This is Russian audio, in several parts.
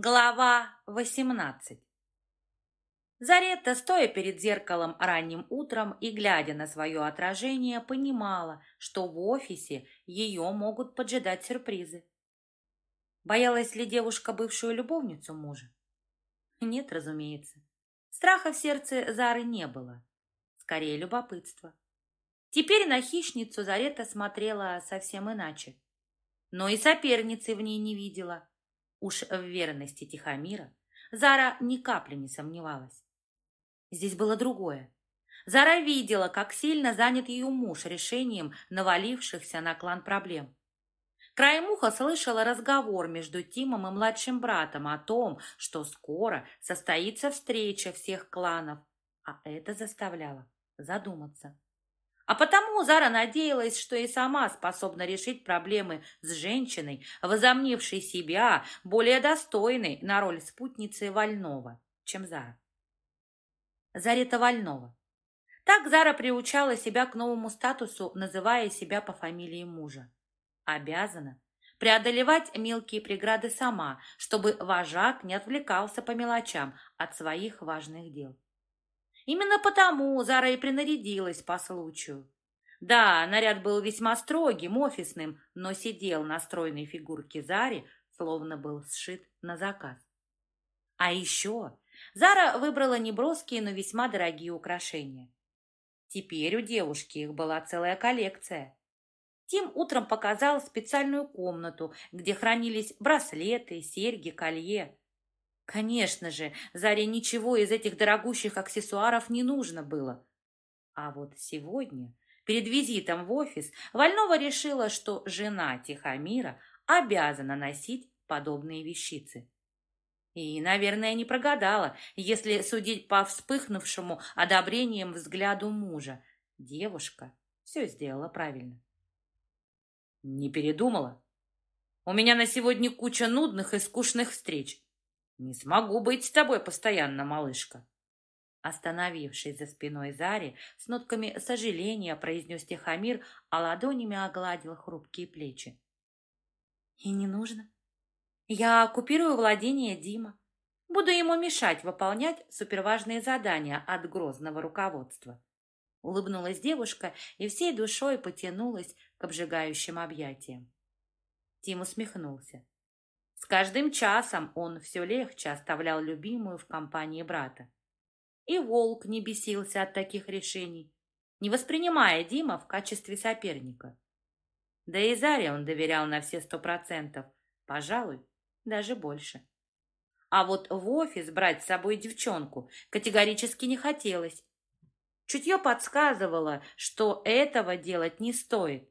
Глава 18 Заретта, стоя перед зеркалом ранним утром и глядя на свое отражение, понимала, что в офисе ее могут поджидать сюрпризы. Боялась ли девушка бывшую любовницу мужа? Нет, разумеется. Страха в сердце Зары не было. Скорее, любопытство. Теперь на хищницу Зарета смотрела совсем иначе. Но и соперницы в ней не видела. Уж в верности Тихомира Зара ни капли не сомневалась. Здесь было другое. Зара видела, как сильно занят ее муж решением навалившихся на клан проблем. Краем уха слышала разговор между Тимом и младшим братом о том, что скоро состоится встреча всех кланов, а это заставляло задуматься. А потому Зара надеялась, что и сама способна решить проблемы с женщиной, возомнившей себя более достойной на роль спутницы Вольного, чем Зара. Зарета Вольнова. Так Зара приучала себя к новому статусу, называя себя по фамилии мужа. Обязана преодолевать мелкие преграды сама, чтобы вожак не отвлекался по мелочам от своих важных дел. Именно потому Зара и принарядилась по случаю. Да, наряд был весьма строгим, офисным, но сидел на стройной фигурке Зари, словно был сшит на заказ. А еще Зара выбрала неброские, но весьма дорогие украшения. Теперь у девушки их была целая коллекция. Тим утром показал специальную комнату, где хранились браслеты, серьги, колье. Конечно же, Заре ничего из этих дорогущих аксессуаров не нужно было. А вот сегодня, перед визитом в офис, Вольнова решила, что жена Тихомира обязана носить подобные вещицы. И, наверное, не прогадала, если судить по вспыхнувшему одобрением взгляду мужа. Девушка все сделала правильно. Не передумала? У меня на сегодня куча нудных и скучных встреч. «Не смогу быть с тобой постоянно, малышка!» Остановившись за спиной Зари, с нотками сожаления произнес Тихомир, а ладонями огладил хрупкие плечи. «И не нужно. Я оккупирую владение Дима. Буду ему мешать выполнять суперважные задания от грозного руководства». Улыбнулась девушка и всей душой потянулась к обжигающим объятиям. Тим усмехнулся. С каждым часом он все легче оставлял любимую в компании брата. И волк не бесился от таких решений, не воспринимая Дима в качестве соперника. Да и Заре он доверял на все сто процентов, пожалуй, даже больше. А вот в офис брать с собой девчонку категорически не хотелось. Чутье подсказывало, что этого делать не стоит.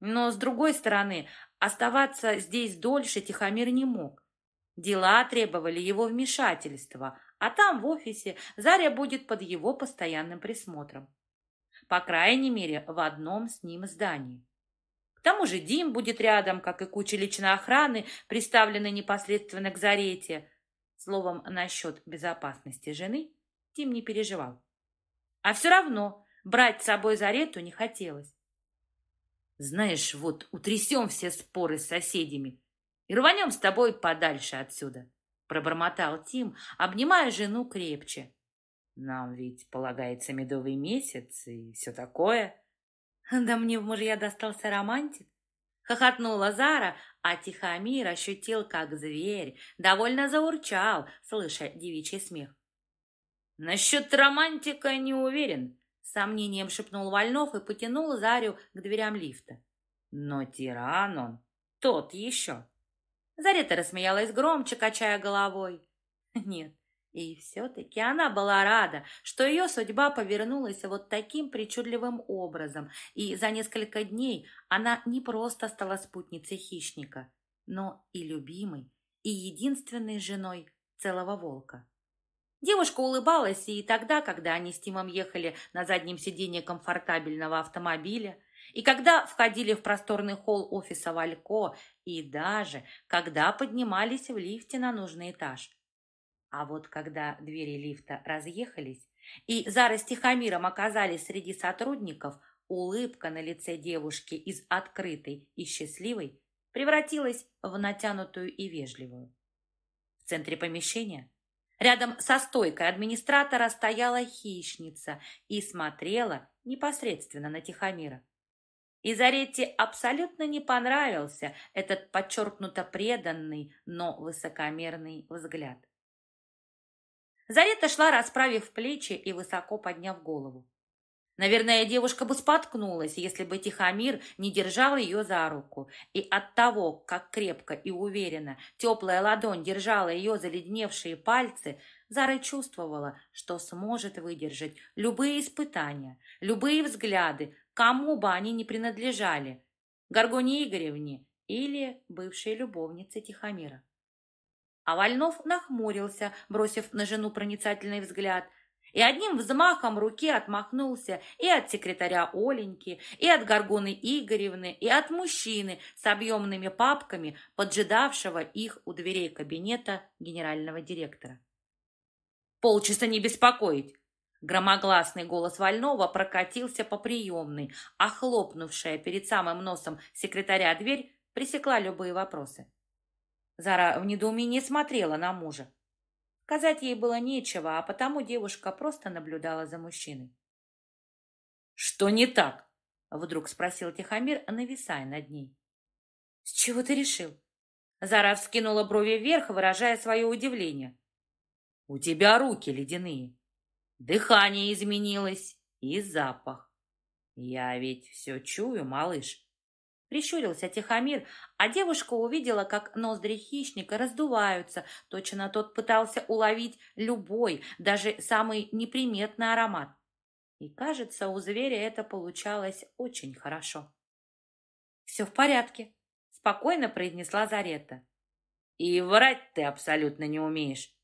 Но, с другой стороны, Оставаться здесь дольше Тихомир не мог. Дела требовали его вмешательства, а там, в офисе, Заря будет под его постоянным присмотром. По крайней мере, в одном с ним здании. К тому же Дим будет рядом, как и куча личной охраны, приставленной непосредственно к Зарете. Словом, насчет безопасности жены Дим не переживал. А все равно брать с собой Зарету не хотелось. Знаешь, вот утрясем все споры с соседями и рванем с тобой подальше отсюда, пробормотал Тим, обнимая жену крепче. Нам ведь полагается медовый месяц и все такое. Да мне в мужья достался романтик. Хохотнула Зара, а Тихомир ощутил, как зверь, довольно заурчал, слыша девичий смех. Насчет романтика не уверен, сомнением шепнул Вольнов и потянул Зарю к дверям лифта. Но тиран он, тот еще. Зарета рассмеялась громче, качая головой. Нет, и все-таки она была рада, что ее судьба повернулась вот таким причудливым образом, и за несколько дней она не просто стала спутницей хищника, но и любимой, и единственной женой целого волка. Девушка улыбалась и тогда, когда они с Тимом ехали на заднем сиденье комфортабельного автомобиля, и когда входили в просторный холл офиса Валько, и даже когда поднимались в лифте на нужный этаж. А вот когда двери лифта разъехались, и Зара с Тихомиром оказались среди сотрудников, улыбка на лице девушки из открытой и счастливой превратилась в натянутую и вежливую В центре помещения Рядом со стойкой администратора стояла хищница и смотрела непосредственно на Тихомира. И Заретти абсолютно не понравился этот подчеркнуто преданный, но высокомерный взгляд. Зарета шла, расправив плечи и высоко подняв голову. Наверное, девушка бы споткнулась, если бы Тихомир не держал ее за руку. И от того, как крепко и уверенно теплая ладонь держала ее заледневшие пальцы, Зара чувствовала, что сможет выдержать любые испытания, любые взгляды, кому бы они ни принадлежали, Гаргоне Игоревне или бывшей любовнице Тихомира. А Вольнов нахмурился, бросив на жену проницательный взгляд – и одним взмахом руки отмахнулся и от секретаря Оленьки, и от Горгоны Игоревны, и от мужчины с объемными папками, поджидавшего их у дверей кабинета генерального директора. «Полчаса не беспокоить!» Громогласный голос Вольнова прокатился по приемной, а хлопнувшая перед самым носом секретаря дверь пресекла любые вопросы. Зара в недоумении смотрела на мужа. Сказать ей было нечего, а потому девушка просто наблюдала за мужчиной. «Что не так?» — вдруг спросил Тихомир, нависая над ней. «С чего ты решил?» Зара вскинула брови вверх, выражая свое удивление. «У тебя руки ледяные. Дыхание изменилось и запах. Я ведь все чую, малыш. Прищурился Тихомир, а девушка увидела, как ноздри хищника раздуваются. Точно тот пытался уловить любой, даже самый неприметный аромат. И, кажется, у зверя это получалось очень хорошо. «Все в порядке», — спокойно произнесла Зарета. «И врать ты абсолютно не умеешь»,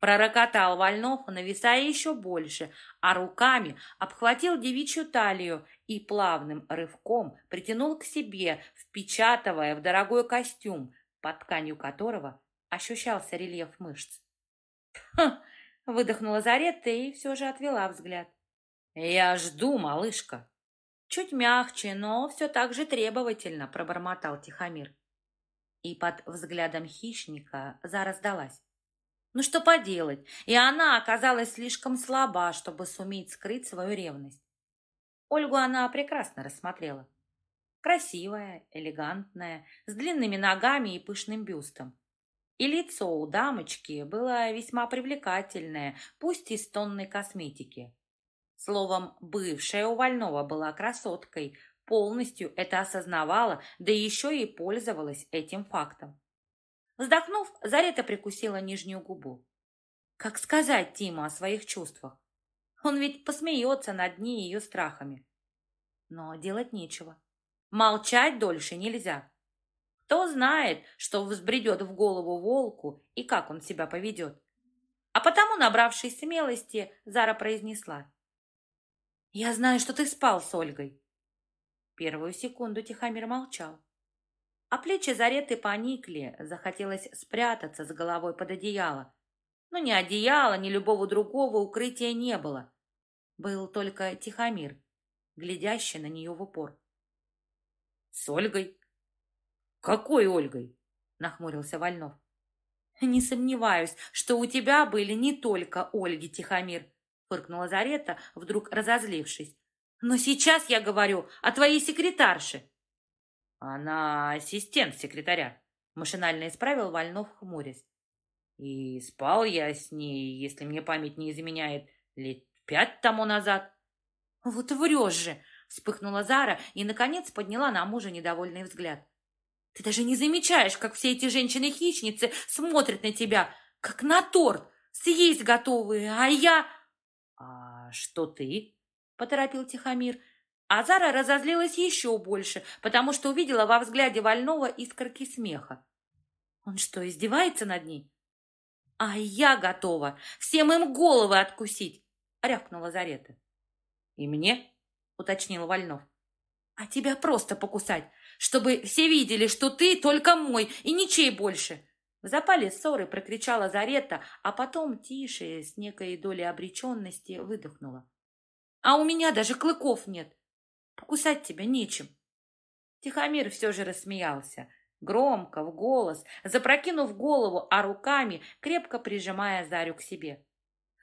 Пророкотал Вольнов, нависая еще больше, а руками обхватил девичью талию и плавным рывком притянул к себе, впечатывая в дорогой костюм, под тканью которого ощущался рельеф мышц. «Хм!» — выдохнула Заретта и все же отвела взгляд. «Я жду, малышка!» Чуть мягче, но все так же требовательно пробормотал Тихомир. И под взглядом хищника Зара сдалась. Ну что поделать, и она оказалась слишком слаба, чтобы суметь скрыть свою ревность. Ольгу она прекрасно рассмотрела. Красивая, элегантная, с длинными ногами и пышным бюстом. И лицо у дамочки было весьма привлекательное, пусть и с тонной косметики. Словом, бывшая у Вольнова была красоткой, полностью это осознавала, да еще и пользовалась этим фактом. Вздохнув, Зарета прикусила нижнюю губу. Как сказать Тиму о своих чувствах? Он ведь посмеется над ней ее страхами. Но делать нечего. Молчать дольше нельзя. Кто знает, что взбредет в голову волку и как он себя поведет. А потому, набравшись смелости, Зара произнесла. «Я знаю, что ты спал с Ольгой». Первую секунду Тихомир молчал. А плечи Зареты поникли, захотелось спрятаться с головой под одеяло. Но ни одеяла, ни любого другого укрытия не было. Был только Тихомир, глядящий на нее в упор. «С Ольгой?» «Какой Ольгой?» — нахмурился Вольнов. «Не сомневаюсь, что у тебя были не только Ольги, Тихомир», — фыркнула Зарета, вдруг разозлившись. «Но сейчас я говорю о твоей секретарше». Она ассистент секретаря, машинально исправил Вольнов, хмурясь. И спал я с ней, если мне память не изменяет, лет пять тому назад. Вот врешь же, вспыхнула Зара и, наконец, подняла на мужа недовольный взгляд. Ты даже не замечаешь, как все эти женщины-хищницы смотрят на тебя, как на торт, съесть готовые, а я... — А что ты? — поторопил Тихомир. Азара разозлилась еще больше, потому что увидела во взгляде Вольного искорки смеха. Он что, издевается над ней? А я готова всем им головы откусить, рявкнула Зарета. И мне? уточнил Вольнов. А тебя просто покусать, чтобы все видели, что ты только мой и ничей больше. В запале ссоры прокричала Зарета, а потом тише, с некой долей обреченности, выдохнула. А у меня даже клыков нет. Покусать тебя нечем. Тихомир все же рассмеялся. громко, в голос, запрокинув голову, а руками крепко прижимая Зарю к себе.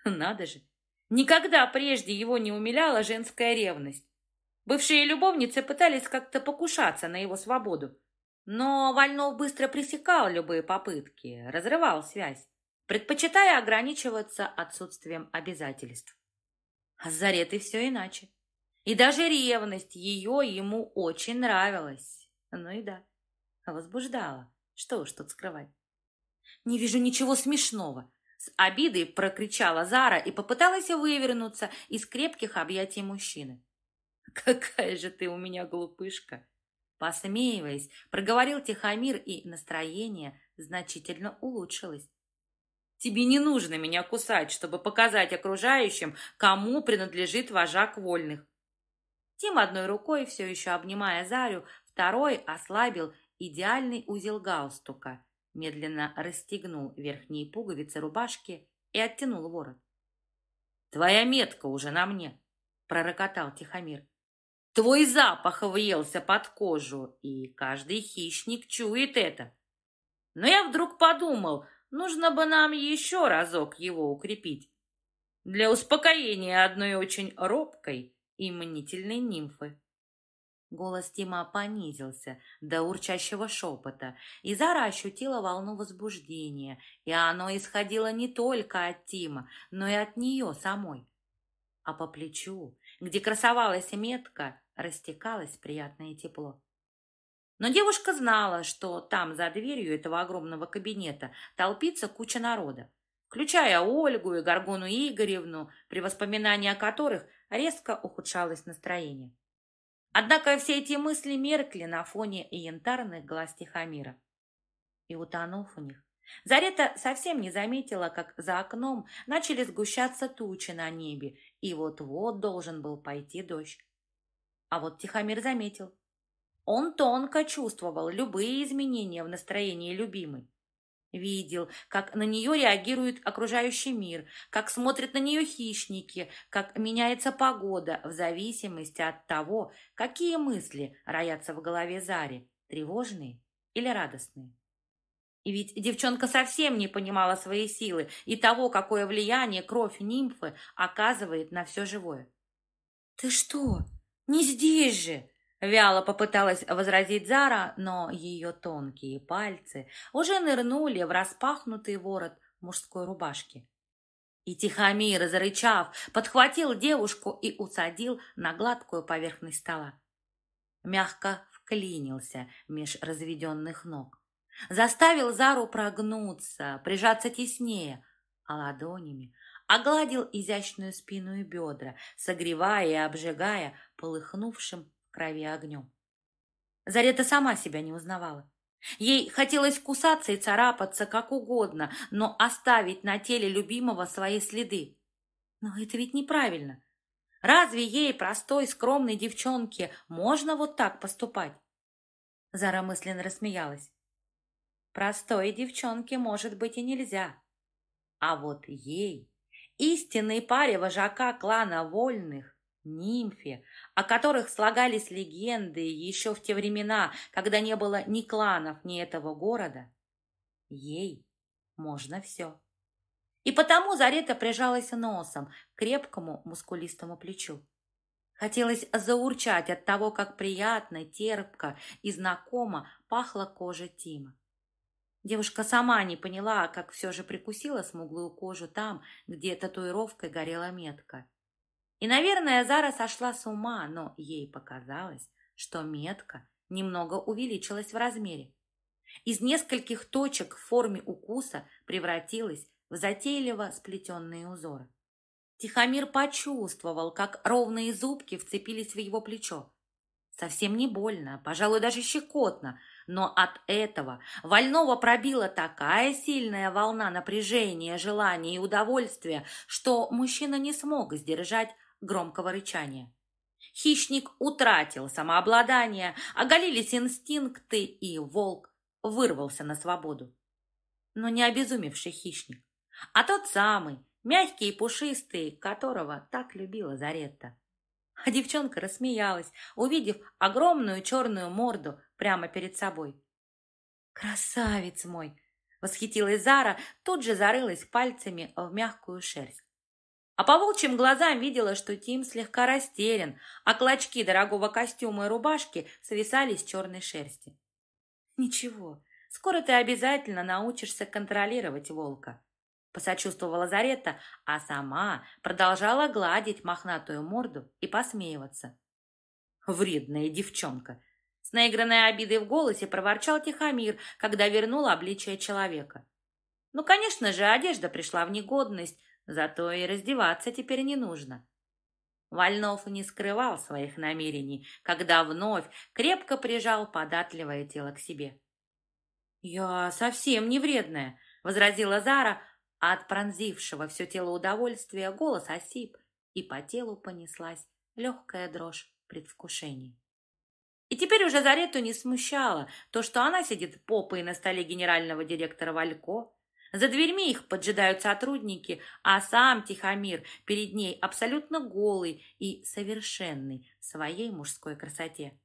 Надо же! Никогда прежде его не умиляла женская ревность. Бывшие любовницы пытались как-то покушаться на его свободу. Но Вольнов быстро пресекал любые попытки, разрывал связь, предпочитая ограничиваться отсутствием обязательств. А с Заретой все иначе. И даже ревность ее ему очень нравилась. Ну и да, возбуждала. Что уж тут скрывать. «Не вижу ничего смешного», — с обидой прокричала Зара и попыталась вывернуться из крепких объятий мужчины. «Какая же ты у меня глупышка!» Посмеиваясь, проговорил Тихомир, и настроение значительно улучшилось. «Тебе не нужно меня кусать, чтобы показать окружающим, кому принадлежит вожак вольных». Тим одной рукой, все еще обнимая Зарю, второй ослабил идеальный узел галстука, медленно расстегнул верхние пуговицы рубашки и оттянул ворот. «Твоя метка уже на мне!» — пророкотал Тихомир. Твой запах въелся под кожу, и каждый хищник чует это. Но я вдруг подумал, нужно бы нам еще разок его укрепить. Для успокоения одной очень робкой и мнительной нимфы. Голос Тима понизился до урчащего шепота, и Зара ощутила волну возбуждения, и оно исходило не только от Тима, но и от нее самой. А по плечу, где красовалась метка, растекалось приятное тепло. Но девушка знала, что там, за дверью этого огромного кабинета, толпится куча народа, включая Ольгу и Горгону Игоревну, при воспоминании о которых резко ухудшалось настроение. Однако все эти мысли меркли на фоне янтарных глаз Тихомира. И утонув в них, Зарета совсем не заметила, как за окном начали сгущаться тучи на небе, и вот-вот должен был пойти дождь. А вот Тихомир заметил. Он тонко чувствовал любые изменения в настроении любимой. Видел, как на нее реагирует окружающий мир, как смотрят на нее хищники, как меняется погода в зависимости от того, какие мысли роятся в голове Зари, тревожные или радостные. И ведь девчонка совсем не понимала своей силы и того, какое влияние кровь нимфы оказывает на все живое. «Ты что?» «Не здесь же!» Вяло попыталась возразить Зара, но ее тонкие пальцы уже нырнули в распахнутый ворот мужской рубашки. И Тихомир, зарычав, подхватил девушку и усадил на гладкую поверхность стола. Мягко вклинился меж разведенных ног. Заставил Зару прогнуться, прижаться теснее, а ладонями огладил изящную спину и бедра, согревая и обжигая полыхнувшим крови огнем. Зарета сама себя не узнавала. Ей хотелось кусаться и царапаться как угодно, но оставить на теле любимого свои следы. Но это ведь неправильно. Разве ей, простой, скромной девчонке, можно вот так поступать? Зара мысленно рассмеялась. Простой девчонке, может быть, и нельзя. А вот ей истинной паре вожака клана вольных, нимфе, о которых слагались легенды еще в те времена, когда не было ни кланов, ни этого города, ей можно все. И потому Зарета прижалась носом к крепкому мускулистому плечу. Хотелось заурчать от того, как приятно, терпко и знакомо пахла кожа Тима. Девушка сама не поняла, как все же прикусила смуглую кожу там, где татуировкой горела метка. И, наверное, Зара сошла с ума, но ей показалось, что метка немного увеличилась в размере. Из нескольких точек в форме укуса превратилась в затейливо сплетенные узоры. Тихомир почувствовал, как ровные зубки вцепились в его плечо. Совсем не больно, пожалуй, даже щекотно – но от этого Вольного пробила такая сильная волна напряжения, желания и удовольствия, что мужчина не смог сдержать громкого рычания. Хищник утратил самообладание, оголились инстинкты, и волк вырвался на свободу. Но не обезумевший хищник, а тот самый, мягкий и пушистый, которого так любила Заретта. А девчонка рассмеялась, увидев огромную черную морду прямо перед собой. «Красавец мой!» — восхитилась Зара, тут же зарылась пальцами в мягкую шерсть. А по волчьим глазам видела, что Тим слегка растерян, а клочки дорогого костюма и рубашки свисали с черной шерсти. «Ничего, скоро ты обязательно научишься контролировать волка», посочувствовала Зарета, а сама продолжала гладить мохнатую морду и посмеиваться. «Вредная девчонка!» С наигранной обидой в голосе проворчал Тихомир, когда вернул обличие человека. Ну, конечно же, одежда пришла в негодность, Зато и раздеваться теперь не нужно. Вольнов не скрывал своих намерений, когда вновь крепко прижал податливое тело к себе. «Я совсем не вредная», — возразила Зара, а от пронзившего все тело удовольствия голос осип, и по телу понеслась легкая дрожь предвкушения. И теперь уже Зарету не смущало то, что она сидит попой на столе генерального директора Валько, за дверьми их поджидают сотрудники, а сам Тихомир перед ней абсолютно голый и совершенный в своей мужской красоте.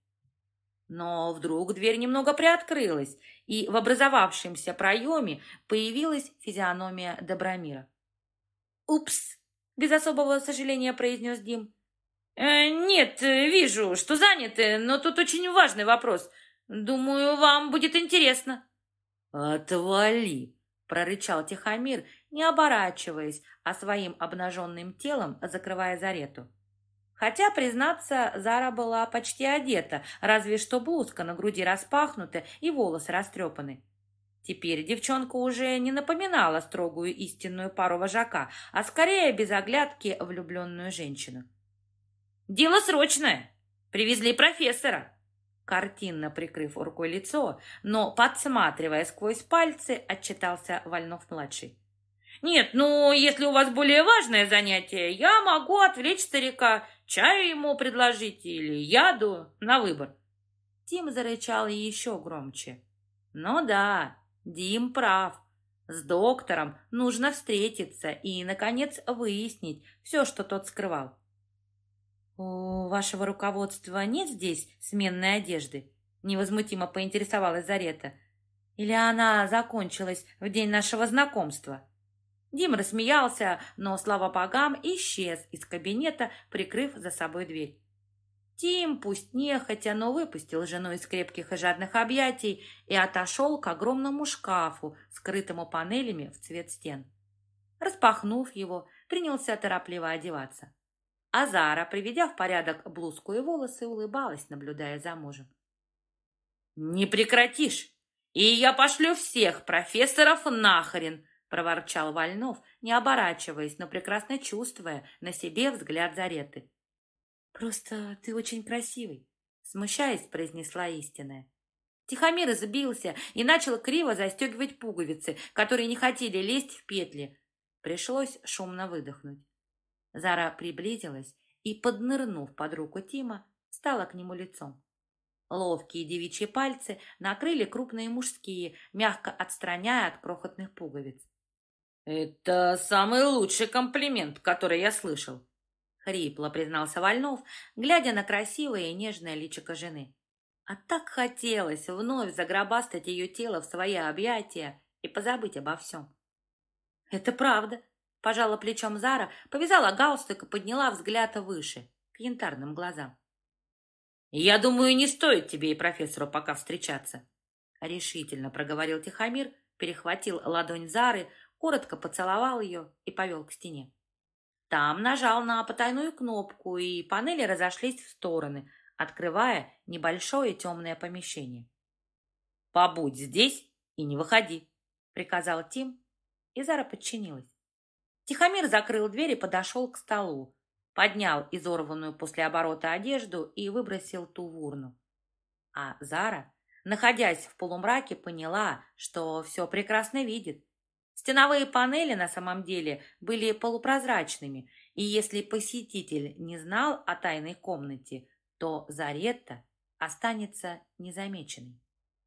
Но вдруг дверь немного приоткрылась, и в образовавшемся проеме появилась физиономия Добромира. «Упс!» — без особого сожаления произнес Дим. «Э, «Нет, вижу, что заняты, но тут очень важный вопрос. Думаю, вам будет интересно». «Отвали!» Прорычал Тихомир, не оборачиваясь, а своим обнаженным телом закрывая Зарету. Хотя, признаться, Зара была почти одета, разве что блузка на груди распахнута и волосы растрепаны. Теперь девчонка уже не напоминала строгую истинную пару вожака, а скорее без оглядки влюбленную женщину. «Дело срочное! Привезли профессора!» Картинно прикрыв рукой лицо, но, подсматривая сквозь пальцы, отчитался Вольнов-младший. «Нет, ну, если у вас более важное занятие, я могу отвлечь старика, чаю ему предложить или яду на выбор». Тим зарычал еще громче. «Ну да, Дим прав. С доктором нужно встретиться и, наконец, выяснить все, что тот скрывал. «У вашего руководства нет здесь сменной одежды?» Невозмутимо поинтересовалась Зарета. «Или она закончилась в день нашего знакомства?» Дим рассмеялся, но, слава богам, исчез из кабинета, прикрыв за собой дверь. Тим, пусть нехотя, но выпустил жену из крепких и жадных объятий и отошел к огромному шкафу, скрытому панелями в цвет стен. Распахнув его, принялся торопливо одеваться. Азара, приведя в порядок блузку и волосы, улыбалась, наблюдая за мужем. «Не прекратишь, и я пошлю всех профессоров нахрен!» проворчал Вольнов, не оборачиваясь, но прекрасно чувствуя на себе взгляд Зареты. «Просто ты очень красивый», — смущаясь, произнесла истинная. Тихомир сбился и начал криво застегивать пуговицы, которые не хотели лезть в петли. Пришлось шумно выдохнуть. Зара приблизилась и, поднырнув под руку Тима, стала к нему лицом. Ловкие девичьи пальцы накрыли крупные мужские, мягко отстраняя от крохотных пуговиц. «Это самый лучший комплимент, который я слышал», — хрипло признался Вольнов, глядя на красивое и нежное личико жены. А так хотелось вновь загробастать ее тело в свои объятия и позабыть обо всем. «Это правда», Пожала плечом Зара, повязала галстук и подняла взгляд выше, к янтарным глазам. «Я думаю, не стоит тебе и профессору пока встречаться», — решительно проговорил Тихомир, перехватил ладонь Зары, коротко поцеловал ее и повел к стене. Там нажал на потайную кнопку, и панели разошлись в стороны, открывая небольшое темное помещение. «Побудь здесь и не выходи», — приказал Тим, и Зара подчинилась. Тихомир закрыл дверь и подошел к столу, поднял изорванную после оборота одежду и выбросил ту в урну. А Зара, находясь в полумраке, поняла, что все прекрасно видит. Стеновые панели на самом деле были полупрозрачными, и если посетитель не знал о тайной комнате, то Заретта останется незамеченной.